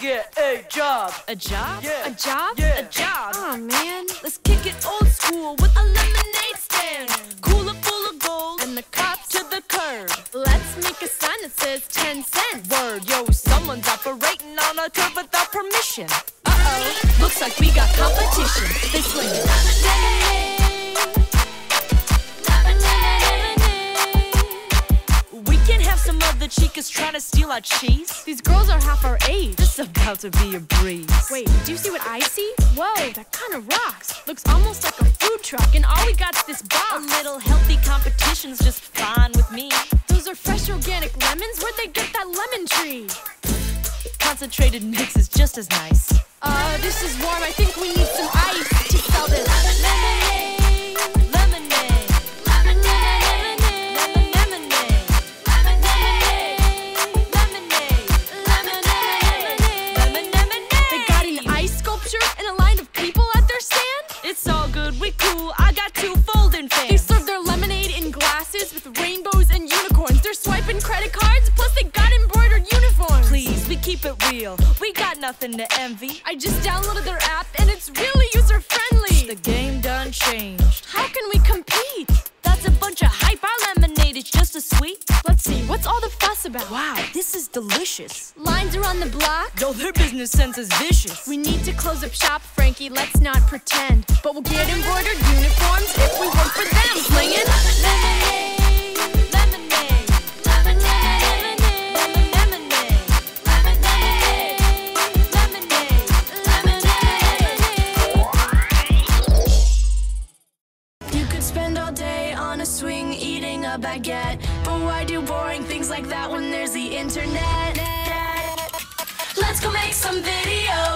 get a job. A job? Yeah. A job? Yeah. A job. Oh man, Let's kick it old school with a lemonade stand. Cooler full of gold and the cops to the curb. let's make a sign that says 10 cents. Word, yo, someone's operating on a curb without permission. Uh oh, looks like we got competition. They sling other chicas trying to steal our cheese. These girls are half our age. This about to be a breeze. Wait, do you see what I see? Whoa, that kind of rocks. Looks almost like a food truck, and all we got's this box. a little healthy competition's just fine with me. Those are fresh organic lemons. Where'd they get that lemon tree? Concentrated mix is just as nice. Uh, this is warm. I think we need some ice to sell this. And a line of people at their stand. It's all good, we cool. I got two folding fans. They serve their lemonade in glasses with rainbows and unicorns. They're swiping credit cards, plus they got embroidered uniforms. Please, we keep it real. We got nothing to envy. I just downloaded their app and it's really user friendly. The game done changed. How can we compete? That's a bunch of hype. Our lemonade is just as sweet. Let's see, what's all the fuss about? Wow, is delicious. Lines are on the block. Yo, their business sense is vicious. We need to close up shop, Frankie. Let's not pretend. But we'll get embroidered uniforms if we work for them. Slinging Lemonade, lemonade, lemonade, lemonade, lemonade, lemonade. You could spend all day on a swing eating a baguette. But why do boring things like that when there's the internet? Let's go make some videos.